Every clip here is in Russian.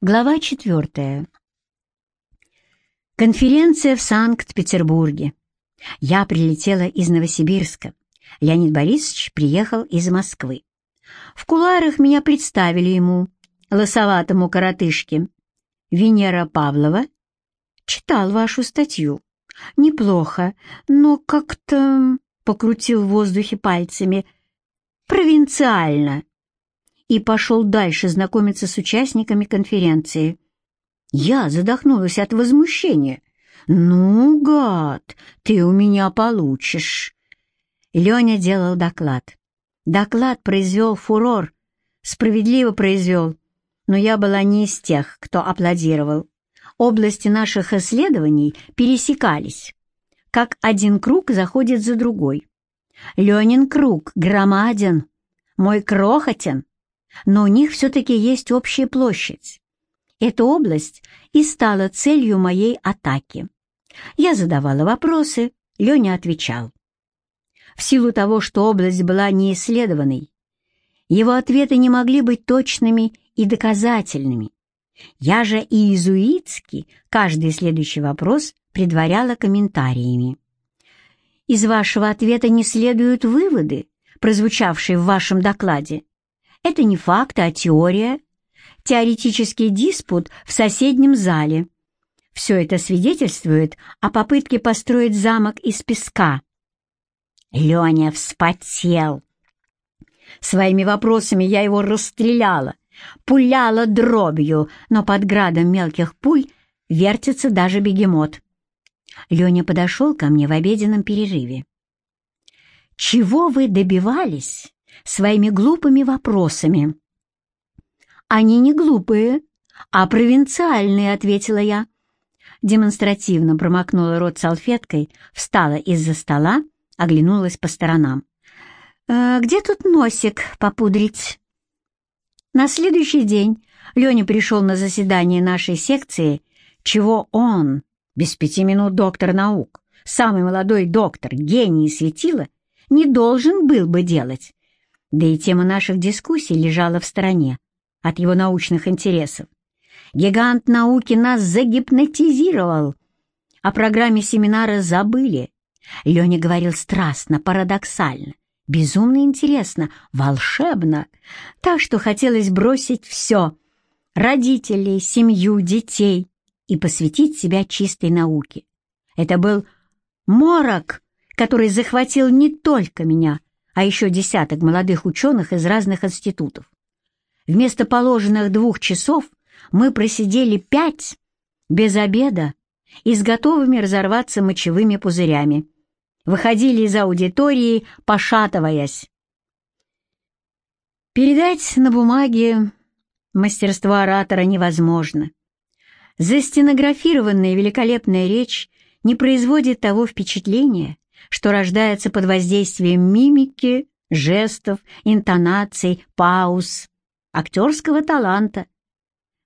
Глава четвертая. Конференция в Санкт-Петербурге. Я прилетела из Новосибирска. Леонид Борисович приехал из Москвы. В куларах меня представили ему, лосоватому коротышке. Венера Павлова. Читал вашу статью. Неплохо, но как-то... Покрутил в воздухе пальцами. Провинциально и пошел дальше знакомиться с участниками конференции. Я задохнулась от возмущения. «Ну, гад, ты у меня получишь!» Леня делал доклад. Доклад произвел фурор, справедливо произвел, но я была не из тех, кто аплодировал. Области наших исследований пересекались, как один круг заходит за другой. Ленин круг громаден, мой крохотен, но у них все-таки есть общая площадь. Эта область и стала целью моей атаки. Я задавала вопросы, Леня отвечал. В силу того, что область была неисследованной, его ответы не могли быть точными и доказательными. Я же иезуитски каждый следующий вопрос предваряла комментариями. Из вашего ответа не следуют выводы, прозвучавшие в вашем докладе. Это не факт, а теория. Теоретический диспут в соседнем зале. Все это свидетельствует о попытке построить замок из песка. Леня вспотел. Своими вопросами я его расстреляла, пуляла дробью, но под градом мелких пуль вертится даже бегемот. Леня подошел ко мне в обеденном перерыве. «Чего вы добивались своими глупыми вопросами. «Они не глупые, а провинциальные», — ответила я. Демонстративно промокнула рот салфеткой, встала из-за стола, оглянулась по сторонам. «Э, «Где тут носик попудрить?» На следующий день Леня пришел на заседание нашей секции, чего он, без пяти минут доктор наук, самый молодой доктор, гений светила, не должен был бы делать. Да и тема наших дискуссий лежала в стороне от его научных интересов. Гигант науки нас загипнотизировал. О программе семинара забыли. Леня говорил страстно, парадоксально, безумно интересно, волшебно, так что хотелось бросить все — родителей, семью, детей — и посвятить себя чистой науке. Это был морок, который захватил не только меня, а еще десяток молодых ученых из разных институтов. Вместо положенных двух часов мы просидели пять без обеда и с готовыми разорваться мочевыми пузырями. Выходили из аудитории, пошатываясь. Передать на бумаге мастерство оратора невозможно. Застенографированная великолепная речь не производит того впечатления, что рождается под воздействием мимики, жестов, интонаций, пауз, актерского таланта.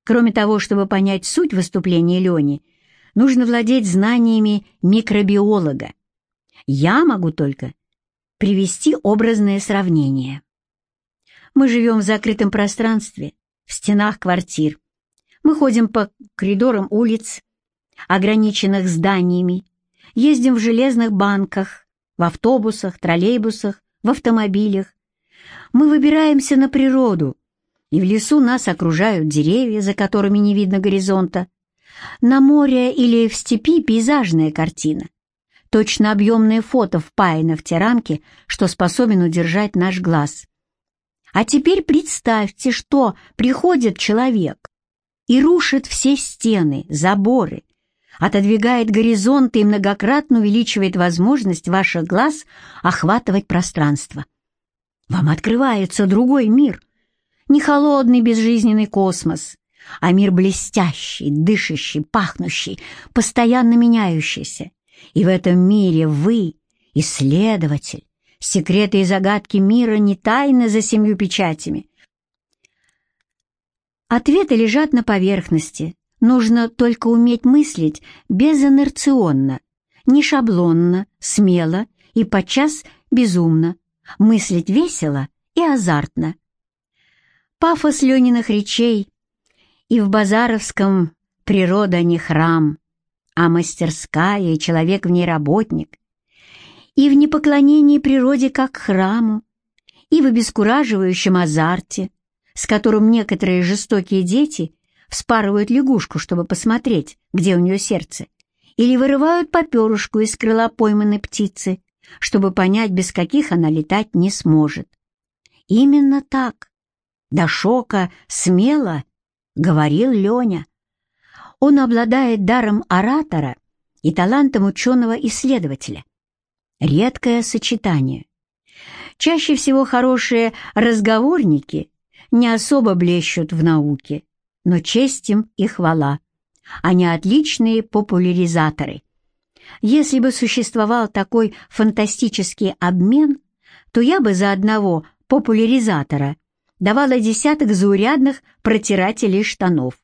Кроме того, чтобы понять суть выступления Лени, нужно владеть знаниями микробиолога. Я могу только привести образное сравнение. Мы живем в закрытом пространстве, в стенах квартир. Мы ходим по коридорам улиц, ограниченных зданиями, ездим в железных банках, в автобусах, троллейбусах, в автомобилях. Мы выбираемся на природу, и в лесу нас окружают деревья, за которыми не видно горизонта. На море или в степи пейзажная картина. Точно объемное фото впаяно в те рамки, что способен удержать наш глаз. А теперь представьте, что приходит человек и рушит все стены, заборы, отодвигает горизонты и многократно увеличивает возможность ваших глаз охватывать пространство. Вам открывается другой мир, не холодный безжизненный космос, а мир блестящий, дышащий, пахнущий, постоянно меняющийся. И в этом мире вы, исследователь, секреты и загадки мира не тайны за семью печатями. Ответы лежат на поверхности, Нужно только уметь мыслить безинерционно, не шаблонно, смело и подчас безумно, мыслить весело и азартно. Пафос Лениных речей И в Базаровском природа не храм, а мастерская, и человек в ней работник. И в непоклонении природе как храму, и в обескураживающем азарте, с которым некоторые жестокие дети вспарывают лягушку, чтобы посмотреть, где у нее сердце, или вырывают поперушку из крыла пойманной птицы, чтобы понять, без каких она летать не сможет. Именно так, до шока, смело, говорил Леня. Он обладает даром оратора и талантом ученого-исследователя. Редкое сочетание. Чаще всего хорошие разговорники не особо блещут в науке, но честь им и хвала. Они отличные популяризаторы. Если бы существовал такой фантастический обмен, то я бы за одного популяризатора давала десяток заурядных протирателей штанов.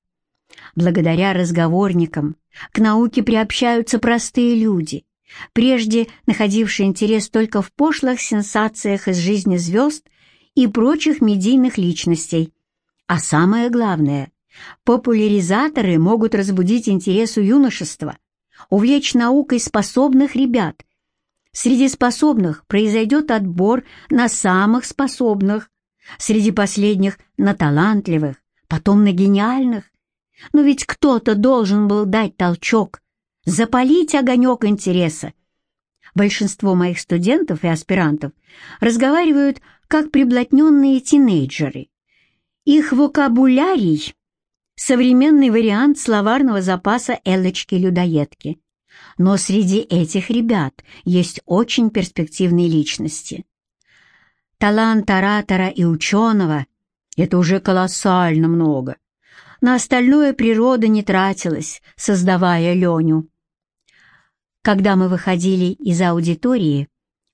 Благодаря разговорникам к науке приобщаются простые люди, прежде находившие интерес только в пошлых сенсациях из жизни звезд и прочих медийных личностей. А самое главное, популяризаторы могут разбудить интерес у юношества, увлечь наукой способных ребят. Среди способных произойдет отбор на самых способных, среди последних — на талантливых, потом на гениальных. Но ведь кто-то должен был дать толчок, запалить огонек интереса. Большинство моих студентов и аспирантов разговаривают как приблотненные тинейджеры. Их вокабулярий — современный вариант словарного запаса Эллочки-людоедки. Но среди этих ребят есть очень перспективные личности. Талант оратора и ученого — это уже колоссально много. На остальное природа не тратилась, создавая Леню. Когда мы выходили из аудитории,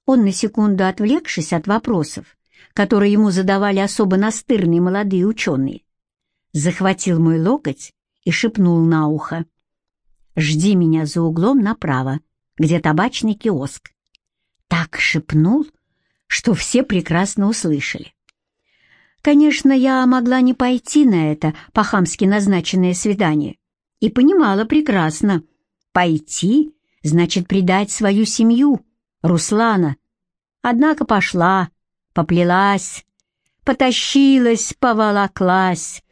он, на секунду отвлекшись от вопросов, которые ему задавали особо настырные молодые ученые, захватил мой локоть и шепнул на ухо. «Жди меня за углом направо, где табачный киоск». Так шепнул, что все прекрасно услышали. Конечно, я могла не пойти на это по-хамски назначенное свидание и понимала прекрасно. Пойти значит предать свою семью, Руслана. Однако пошла, поплелась, потащилась, поволоклась.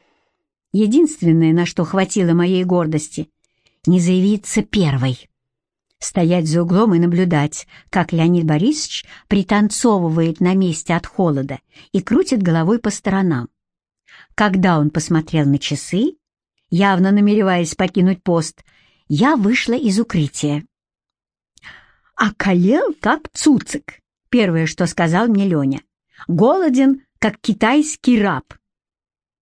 Единственное, на что хватило моей гордости — не заявиться первой. Стоять за углом и наблюдать, как Леонид Борисович пританцовывает на месте от холода и крутит головой по сторонам. Когда он посмотрел на часы, явно намереваясь покинуть пост, я вышла из укрытия. «Околел, как цуцик», — первое, что сказал мне Леня. «Голоден, как китайский раб».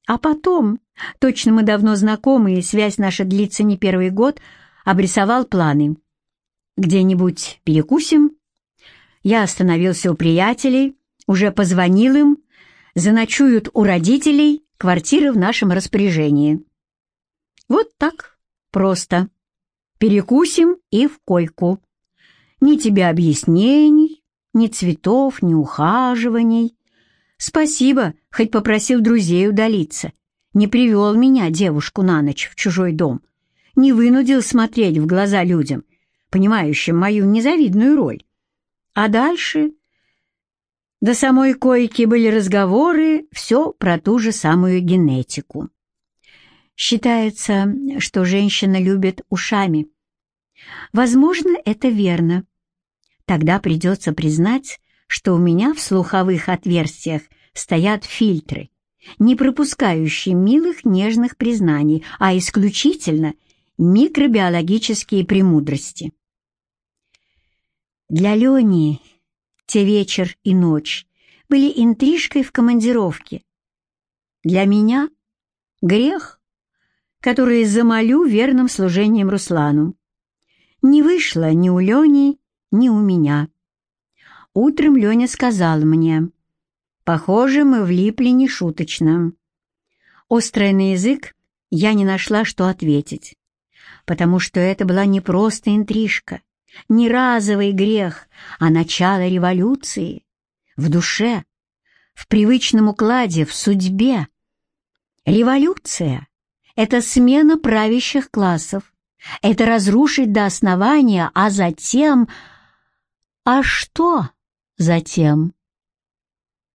А потом, точно мы давно знакомы, и связь наша длится не первый год, обрисовал планы. Где-нибудь перекусим? Я остановился у приятелей, уже позвонил им, заночуют у родителей, квартиры в нашем распоряжении. Вот так, просто. Перекусим и в койку. Ни тебе объяснений, ни цветов, ни ухаживаний. Спасибо, хоть попросил друзей удалиться. Не привел меня, девушку, на ночь в чужой дом. Не вынудил смотреть в глаза людям — понимающим мою незавидную роль. А дальше... До самой койки были разговоры, все про ту же самую генетику. Считается, что женщина любит ушами. Возможно, это верно. Тогда придется признать, что у меня в слуховых отверстиях стоят фильтры, не пропускающие милых нежных признаний, а исключительно микробиологические премудрости. Для Лени те вечер и ночь были интрижкой в командировке. Для меня — грех, который замолю верным служением Руслану. Не вышло ни у Лени, ни у меня. Утром Леня сказал мне, «Похоже, мы влипли нешуточно». Острая на язык, я не нашла, что ответить, потому что это была не просто интрижка, не разовый грех, а начало революции. В душе, в привычном укладе, в судьбе. Революция Это смена правящих классов. Это разрушить до основания, а затем... А что затем?